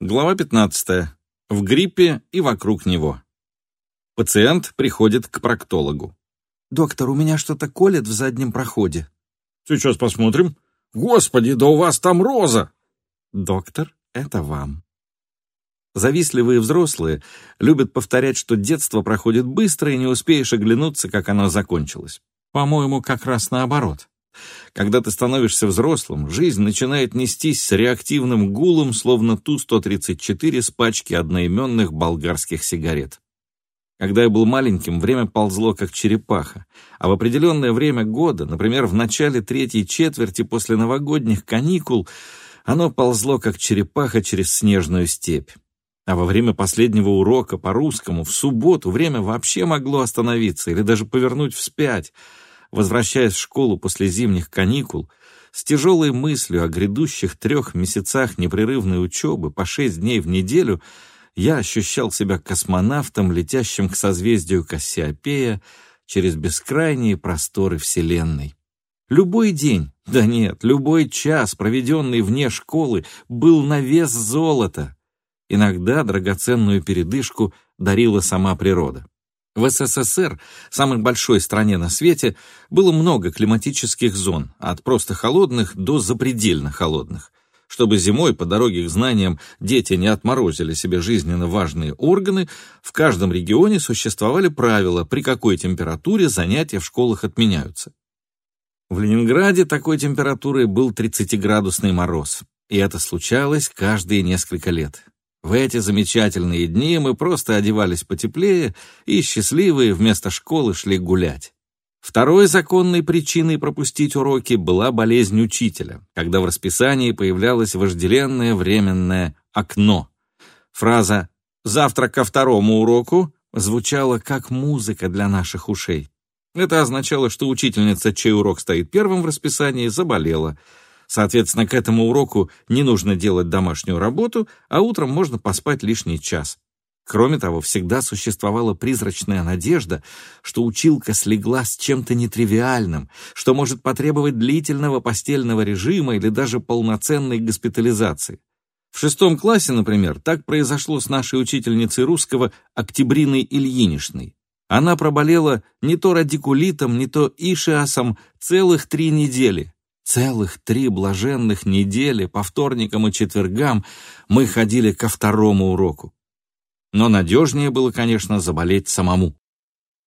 Глава 15. В гриппе и вокруг него. Пациент приходит к проктологу. «Доктор, у меня что-то колет в заднем проходе». «Сейчас посмотрим. Господи, да у вас там роза!» «Доктор, это вам». Завистливые взрослые любят повторять, что детство проходит быстро, и не успеешь оглянуться, как оно закончилось. По-моему, как раз наоборот. Когда ты становишься взрослым, жизнь начинает нестись с реактивным гулом, словно Ту-134 с пачки одноименных болгарских сигарет. Когда я был маленьким, время ползло как черепаха, а в определенное время года, например, в начале третьей четверти после новогодних каникул, оно ползло как черепаха через снежную степь. А во время последнего урока по русскому в субботу время вообще могло остановиться или даже повернуть вспять — возвращаясь в школу после зимних каникул, с тяжелой мыслью о грядущих трех месяцах непрерывной учебы по шесть дней в неделю, я ощущал себя космонавтом, летящим к созвездию Кассиопея через бескрайние просторы Вселенной. Любой день, да нет, любой час, проведенный вне школы, был на вес золота. Иногда драгоценную передышку дарила сама природа. В СССР, самой большой стране на свете, было много климатических зон, от просто холодных до запредельно холодных. Чтобы зимой по дороге к знаниям дети не отморозили себе жизненно важные органы, в каждом регионе существовали правила, при какой температуре занятия в школах отменяются. В Ленинграде такой температурой был 30-градусный мороз, и это случалось каждые несколько лет. В эти замечательные дни мы просто одевались потеплее и, счастливые, вместо школы шли гулять. Второй законной причиной пропустить уроки была болезнь учителя, когда в расписании появлялось вожделенное временное окно. Фраза «завтра ко второму уроку» звучала как музыка для наших ушей. Это означало, что учительница, чей урок стоит первым в расписании, заболела — Соответственно, к этому уроку не нужно делать домашнюю работу, а утром можно поспать лишний час. Кроме того, всегда существовала призрачная надежда, что училка слегла с чем-то нетривиальным, что может потребовать длительного постельного режима или даже полноценной госпитализации. В шестом классе, например, так произошло с нашей учительницей русского Октябриной Ильиничной. Она проболела не то радикулитом, не то ишиасом целых три недели, Целых три блаженных недели по вторникам и четвергам мы ходили ко второму уроку. Но надежнее было, конечно, заболеть самому.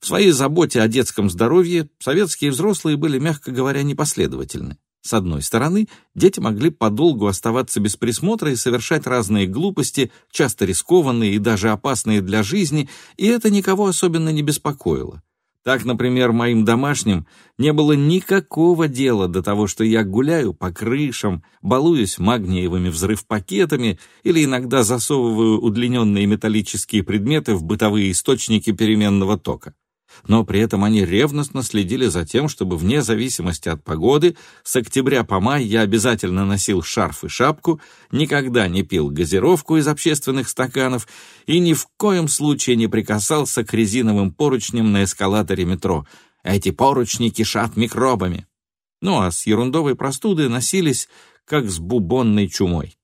В своей заботе о детском здоровье советские взрослые были, мягко говоря, непоследовательны. С одной стороны, дети могли подолгу оставаться без присмотра и совершать разные глупости, часто рискованные и даже опасные для жизни, и это никого особенно не беспокоило. Так, например, моим домашним не было никакого дела до того, что я гуляю по крышам, балуюсь магниевыми взрыв-пакетами или иногда засовываю удлиненные металлические предметы в бытовые источники переменного тока но при этом они ревностно следили за тем, чтобы вне зависимости от погоды с октября по май я обязательно носил шарф и шапку, никогда не пил газировку из общественных стаканов и ни в коем случае не прикасался к резиновым поручням на эскалаторе метро. Эти поручни кишат микробами. Ну а с ерундовой простудой носились, как с бубонной чумой.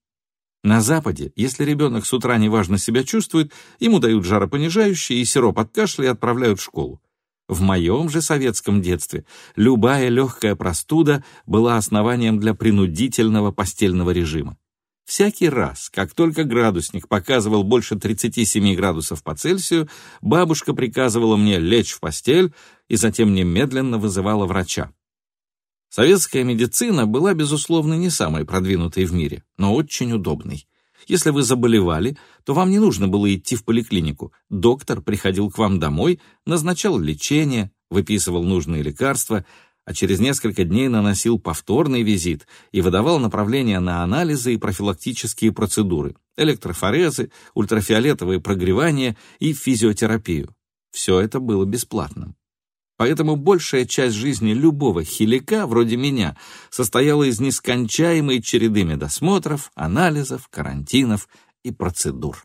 На Западе, если ребенок с утра неважно себя чувствует, ему дают жаропонижающие и сироп от кашля и отправляют в школу. В моем же советском детстве любая легкая простуда была основанием для принудительного постельного режима. Всякий раз, как только градусник показывал больше 37 градусов по Цельсию, бабушка приказывала мне лечь в постель и затем немедленно вызывала врача. Советская медицина была, безусловно, не самой продвинутой в мире, но очень удобной. Если вы заболевали, то вам не нужно было идти в поликлинику. Доктор приходил к вам домой, назначал лечение, выписывал нужные лекарства, а через несколько дней наносил повторный визит и выдавал направления на анализы и профилактические процедуры, электрофорезы, ультрафиолетовое прогревание и физиотерапию. Все это было бесплатным. Поэтому большая часть жизни любого хилика, вроде меня, состояла из нескончаемой череды медосмотров, анализов, карантинов и процедур.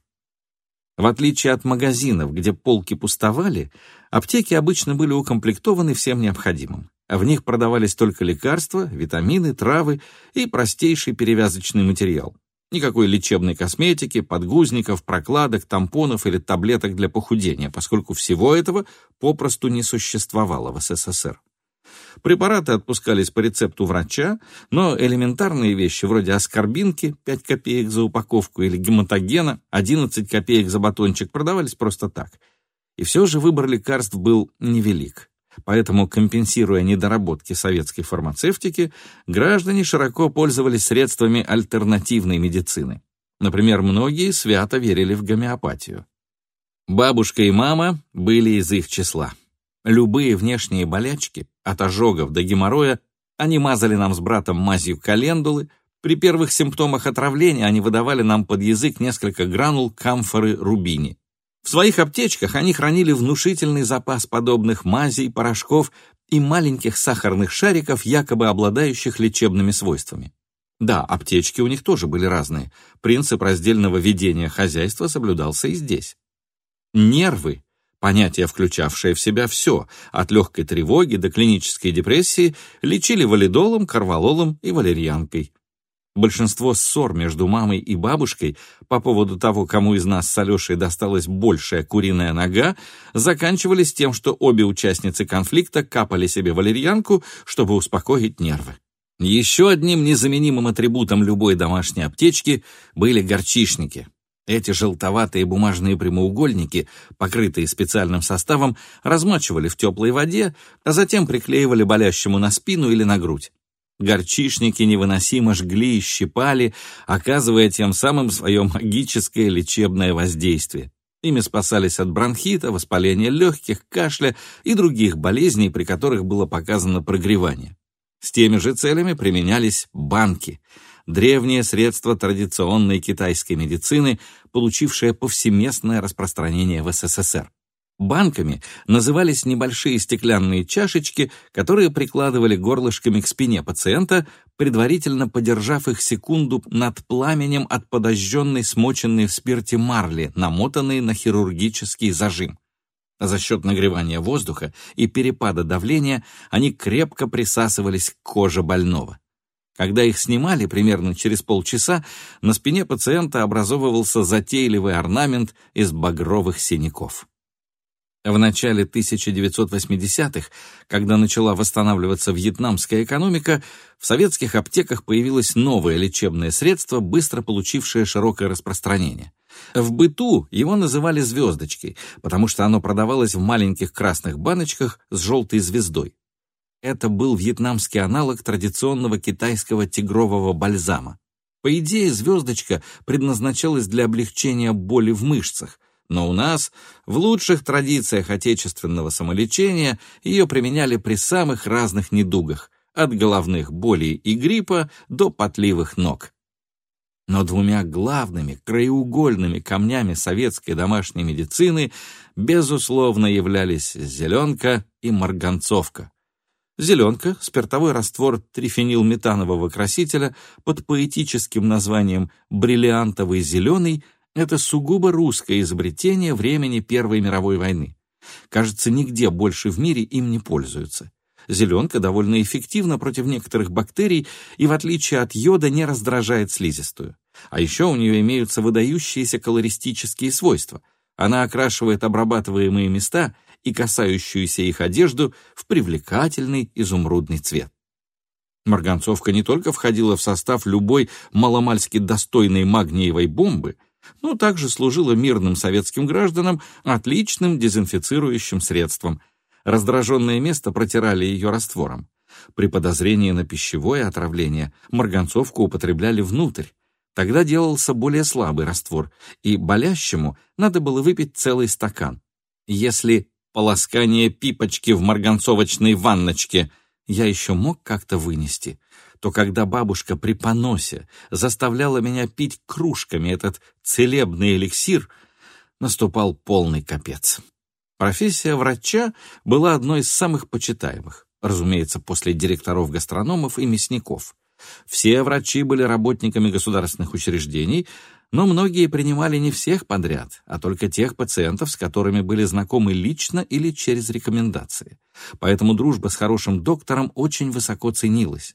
В отличие от магазинов, где полки пустовали, аптеки обычно были укомплектованы всем необходимым. В них продавались только лекарства, витамины, травы и простейший перевязочный материал. Никакой лечебной косметики, подгузников, прокладок, тампонов или таблеток для похудения, поскольку всего этого попросту не существовало в СССР. Препараты отпускались по рецепту врача, но элементарные вещи вроде аскорбинки 5 копеек за упаковку или гематогена 11 копеек за батончик продавались просто так. И все же выбор лекарств был невелик. Поэтому, компенсируя недоработки советской фармацевтики, граждане широко пользовались средствами альтернативной медицины. Например, многие свято верили в гомеопатию. Бабушка и мама были из их числа. Любые внешние болячки, от ожогов до геморроя, они мазали нам с братом мазью календулы, при первых симптомах отравления они выдавали нам под язык несколько гранул камфоры рубини. В своих аптечках они хранили внушительный запас подобных мазей, порошков и маленьких сахарных шариков, якобы обладающих лечебными свойствами. Да, аптечки у них тоже были разные. Принцип раздельного ведения хозяйства соблюдался и здесь. Нервы, понятие, включавшее в себя все, от легкой тревоги до клинической депрессии, лечили валидолом, карвалолом и валерьянкой. Большинство ссор между мамой и бабушкой по поводу того, кому из нас с Алешей досталась большая куриная нога, заканчивались тем, что обе участницы конфликта капали себе валерьянку, чтобы успокоить нервы. Еще одним незаменимым атрибутом любой домашней аптечки были горчишники. Эти желтоватые бумажные прямоугольники, покрытые специальным составом, размачивали в теплой воде, а затем приклеивали болящему на спину или на грудь. Горчишники невыносимо жгли и щипали, оказывая тем самым свое магическое лечебное воздействие. Ими спасались от бронхита, воспаления легких, кашля и других болезней, при которых было показано прогревание. С теми же целями применялись банки — древнее средство традиционной китайской медицины, получившее повсеместное распространение в СССР. Банками назывались небольшие стеклянные чашечки, которые прикладывали горлышками к спине пациента, предварительно подержав их секунду над пламенем от подожженной смоченной в спирте марли, намотанной на хирургический зажим. За счет нагревания воздуха и перепада давления они крепко присасывались к коже больного. Когда их снимали примерно через полчаса, на спине пациента образовывался затейливый орнамент из багровых синяков. В начале 1980-х, когда начала восстанавливаться вьетнамская экономика, в советских аптеках появилось новое лечебное средство, быстро получившее широкое распространение. В быту его называли «звездочкой», потому что оно продавалось в маленьких красных баночках с желтой звездой. Это был вьетнамский аналог традиционного китайского тигрового бальзама. По идее, звездочка предназначалась для облегчения боли в мышцах, но у нас, в лучших традициях отечественного самолечения, ее применяли при самых разных недугах, от головных болей и гриппа до потливых ног. Но двумя главными краеугольными камнями советской домашней медицины безусловно являлись зеленка и марганцовка. Зеленка — спиртовой раствор трифенилметанового красителя под поэтическим названием «бриллиантовый зеленый» Это сугубо русское изобретение времени Первой мировой войны. Кажется, нигде больше в мире им не пользуются. Зеленка довольно эффективна против некоторых бактерий и, в отличие от йода, не раздражает слизистую. А еще у нее имеются выдающиеся колористические свойства. Она окрашивает обрабатываемые места и касающуюся их одежду в привлекательный изумрудный цвет. Марганцовка не только входила в состав любой маломальски достойной магниевой бомбы, но также служила мирным советским гражданам отличным дезинфицирующим средством. Раздраженное место протирали ее раствором. При подозрении на пищевое отравление марганцовку употребляли внутрь. Тогда делался более слабый раствор, и болящему надо было выпить целый стакан. Если полоскание пипочки в марганцовочной ванночке я еще мог как-то вынести, то когда бабушка при поносе заставляла меня пить кружками этот целебный эликсир, наступал полный капец. Профессия врача была одной из самых почитаемых, разумеется, после директоров-гастрономов и мясников. Все врачи были работниками государственных учреждений, но многие принимали не всех подряд, а только тех пациентов, с которыми были знакомы лично или через рекомендации. Поэтому дружба с хорошим доктором очень высоко ценилась.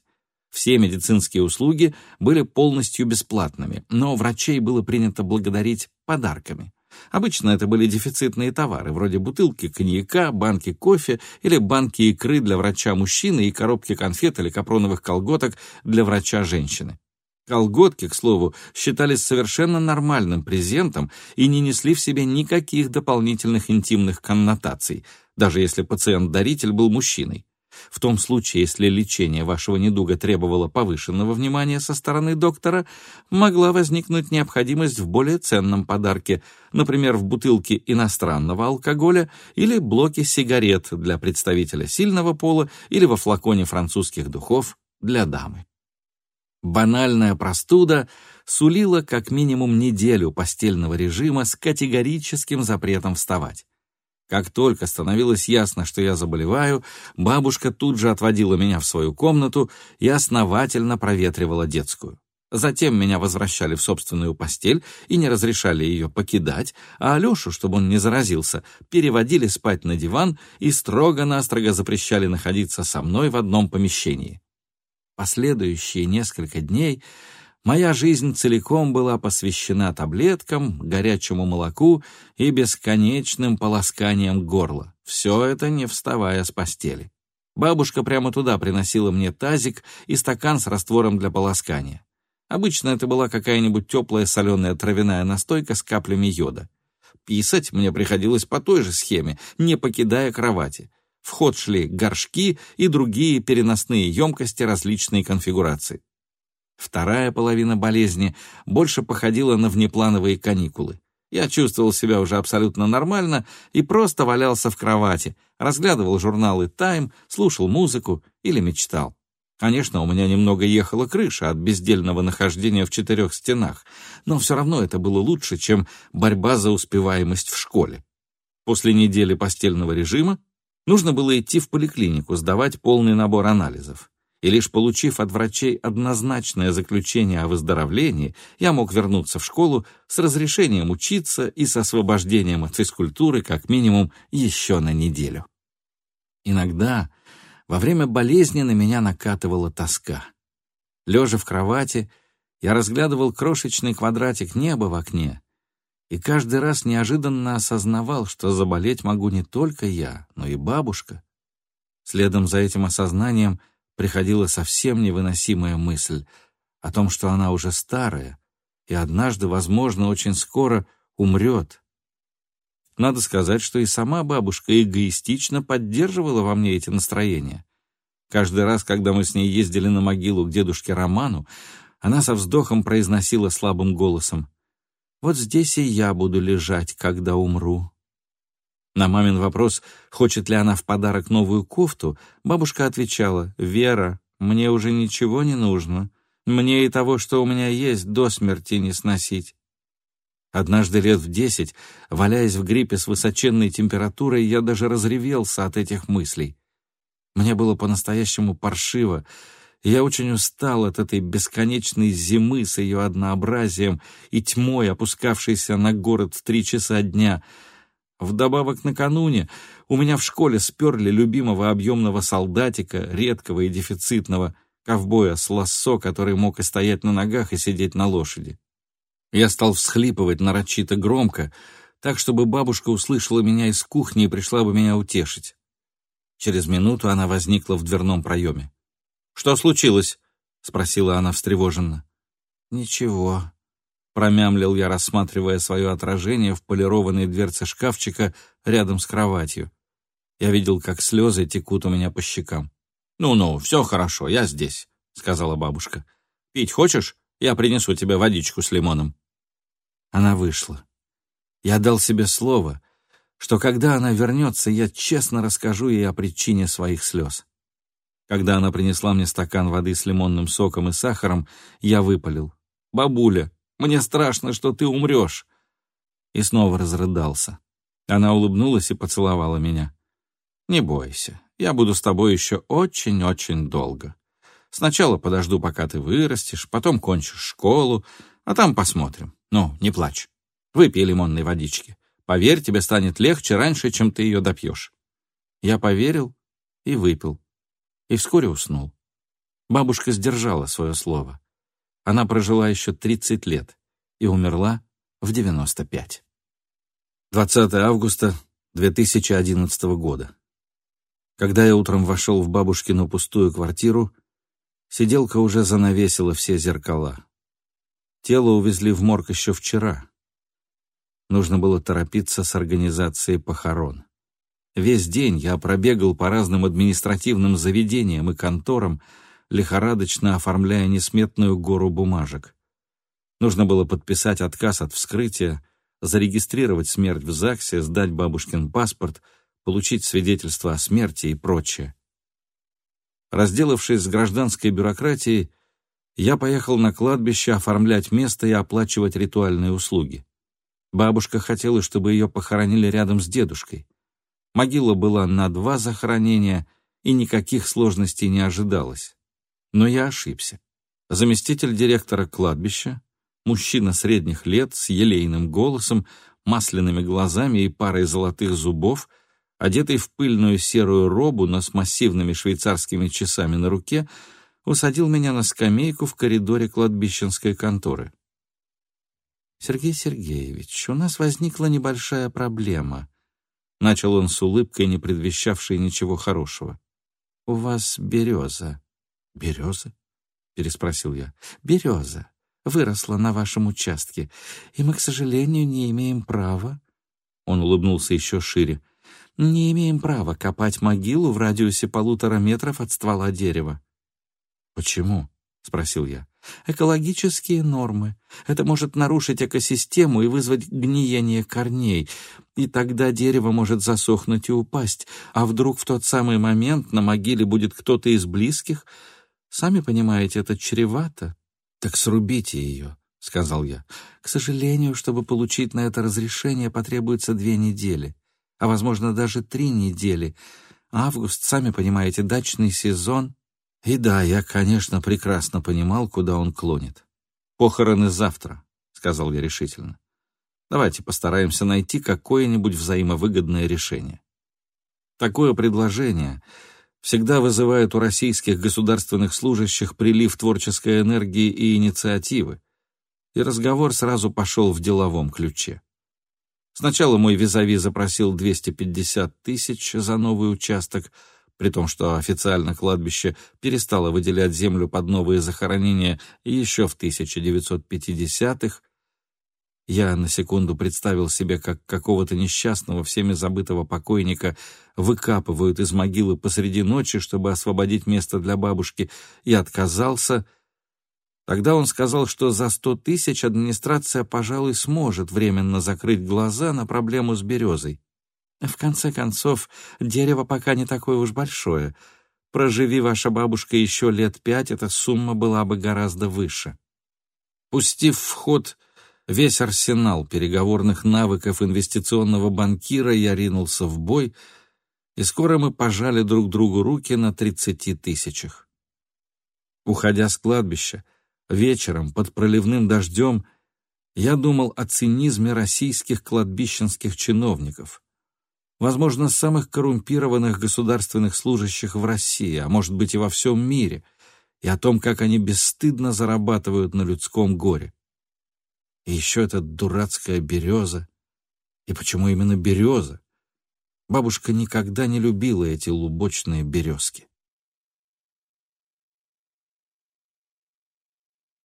Все медицинские услуги были полностью бесплатными, но врачей было принято благодарить подарками. Обычно это были дефицитные товары, вроде бутылки коньяка, банки кофе или банки икры для врача-мужчины и коробки конфет или капроновых колготок для врача-женщины. Колготки, к слову, считались совершенно нормальным презентом и не несли в себе никаких дополнительных интимных коннотаций, даже если пациент-даритель был мужчиной. В том случае, если лечение вашего недуга требовало повышенного внимания со стороны доктора, могла возникнуть необходимость в более ценном подарке, например, в бутылке иностранного алкоголя или блоке сигарет для представителя сильного пола или во флаконе французских духов для дамы. Банальная простуда сулила как минимум неделю постельного режима с категорическим запретом вставать. Как только становилось ясно, что я заболеваю, бабушка тут же отводила меня в свою комнату и основательно проветривала детскую. Затем меня возвращали в собственную постель и не разрешали ее покидать, а Алешу, чтобы он не заразился, переводили спать на диван и строго-настрого запрещали находиться со мной в одном помещении. Последующие несколько дней Моя жизнь целиком была посвящена таблеткам, горячему молоку и бесконечным полосканием горла. Все это не вставая с постели. Бабушка прямо туда приносила мне тазик и стакан с раствором для полоскания. Обычно это была какая-нибудь теплая соленая травяная настойка с каплями йода. Писать мне приходилось по той же схеме, не покидая кровати. В ход шли горшки и другие переносные емкости различной конфигурации. Вторая половина болезни больше походила на внеплановые каникулы. Я чувствовал себя уже абсолютно нормально и просто валялся в кровати, разглядывал журналы «Тайм», слушал музыку или мечтал. Конечно, у меня немного ехала крыша от бездельного нахождения в четырех стенах, но все равно это было лучше, чем борьба за успеваемость в школе. После недели постельного режима нужно было идти в поликлинику, сдавать полный набор анализов и лишь получив от врачей однозначное заключение о выздоровлении, я мог вернуться в школу с разрешением учиться и с освобождением от физкультуры как минимум еще на неделю. Иногда во время болезни на меня накатывала тоска. Лежа в кровати, я разглядывал крошечный квадратик неба в окне и каждый раз неожиданно осознавал, что заболеть могу не только я, но и бабушка. Следом за этим осознанием — приходила совсем невыносимая мысль о том, что она уже старая и однажды, возможно, очень скоро умрет. Надо сказать, что и сама бабушка эгоистично поддерживала во мне эти настроения. Каждый раз, когда мы с ней ездили на могилу к дедушке Роману, она со вздохом произносила слабым голосом «Вот здесь и я буду лежать, когда умру». На мамин вопрос, хочет ли она в подарок новую кофту, бабушка отвечала, «Вера, мне уже ничего не нужно. Мне и того, что у меня есть, до смерти не сносить». Однажды лет в десять, валяясь в гриппе с высоченной температурой, я даже разревелся от этих мыслей. Мне было по-настоящему паршиво, я очень устал от этой бесконечной зимы с ее однообразием и тьмой, опускавшейся на город в три часа дня — Вдобавок накануне у меня в школе сперли любимого объемного солдатика, редкого и дефицитного, ковбоя с лассо, который мог и стоять на ногах, и сидеть на лошади. Я стал всхлипывать нарочито громко, так, чтобы бабушка услышала меня из кухни и пришла бы меня утешить. Через минуту она возникла в дверном проеме. «Что случилось?» — спросила она встревоженно. «Ничего», Промямлил я, рассматривая свое отражение в полированной дверце шкафчика рядом с кроватью. Я видел, как слезы текут у меня по щекам. «Ну-ну, все хорошо, я здесь», — сказала бабушка. «Пить хочешь? Я принесу тебе водичку с лимоном». Она вышла. Я дал себе слово, что когда она вернется, я честно расскажу ей о причине своих слез. Когда она принесла мне стакан воды с лимонным соком и сахаром, я выпалил. «Бабуля, мне страшно, что ты умрешь». И снова разрыдался. Она улыбнулась и поцеловала меня. «Не бойся, я буду с тобой еще очень-очень долго. Сначала подожду, пока ты вырастешь, потом кончишь школу, а там посмотрим. Ну, не плачь. Выпей лимонной водички. Поверь, тебе станет легче раньше, чем ты ее допьешь». Я поверил и выпил, и вскоре уснул. Бабушка сдержала свое слово. Она прожила еще 30 лет и умерла в 95. 20 августа 2011 года. Когда я утром вошел в бабушкину пустую квартиру, сиделка уже занавесила все зеркала. Тело увезли в морг еще вчера. Нужно было торопиться с организацией похорон. Весь день я пробегал по разным административным заведениям и конторам, лихорадочно оформляя несметную гору бумажек. Нужно было подписать отказ от вскрытия, зарегистрировать смерть в ЗАГСе, сдать бабушкин паспорт, получить свидетельство о смерти и прочее. Разделавшись с гражданской бюрократией, я поехал на кладбище оформлять место и оплачивать ритуальные услуги. Бабушка хотела, чтобы ее похоронили рядом с дедушкой. Могила была на два захоронения, и никаких сложностей не ожидалось. Но я ошибся. Заместитель директора кладбища, мужчина средних лет с елейным голосом, масляными глазами и парой золотых зубов, одетый в пыльную серую робу, но с массивными швейцарскими часами на руке, усадил меня на скамейку в коридоре кладбищенской конторы. «Сергей Сергеевич, у нас возникла небольшая проблема», — начал он с улыбкой, не предвещавшей ничего хорошего. «У вас береза». «Береза?» — переспросил я. «Береза выросла на вашем участке, и мы, к сожалению, не имеем права...» Он улыбнулся еще шире. «Не имеем права копать могилу в радиусе полутора метров от ствола дерева». «Почему?» — спросил я. «Экологические нормы. Это может нарушить экосистему и вызвать гниение корней, и тогда дерево может засохнуть и упасть, а вдруг в тот самый момент на могиле будет кто-то из близких, Сами понимаете, это чревато. Так срубите ее, — сказал я. К сожалению, чтобы получить на это разрешение, потребуется две недели, а, возможно, даже три недели. Август, сами понимаете, дачный сезон. И да, я, конечно, прекрасно понимал, куда он клонит. «Похороны завтра», — сказал я решительно. «Давайте постараемся найти какое-нибудь взаимовыгодное решение». Такое предложение всегда вызывает у российских государственных служащих прилив творческой энергии и инициативы, и разговор сразу пошел в деловом ключе. Сначала мой визави запросил 250 тысяч за новый участок, при том, что официально кладбище перестало выделять землю под новые захоронения еще в 1950-х, я на секунду представил себе, как какого-то несчастного, всеми забытого покойника выкапывают из могилы посреди ночи, чтобы освободить место для бабушки, и отказался. Тогда он сказал, что за сто тысяч администрация, пожалуй, сможет временно закрыть глаза на проблему с березой. В конце концов, дерево пока не такое уж большое. Проживи ваша бабушка еще лет пять, эта сумма была бы гораздо выше. Пустив в ход Весь арсенал переговорных навыков инвестиционного банкира я ринулся в бой, и скоро мы пожали друг другу руки на тридцати тысячах. Уходя с кладбища, вечером под проливным дождем, я думал о цинизме российских кладбищенских чиновников, возможно, самых коррумпированных государственных служащих в России, а может быть и во всем мире, и о том, как они бесстыдно зарабатывают на людском горе. И еще эта дурацкая береза. И почему именно береза? Бабушка никогда не любила эти лубочные березки.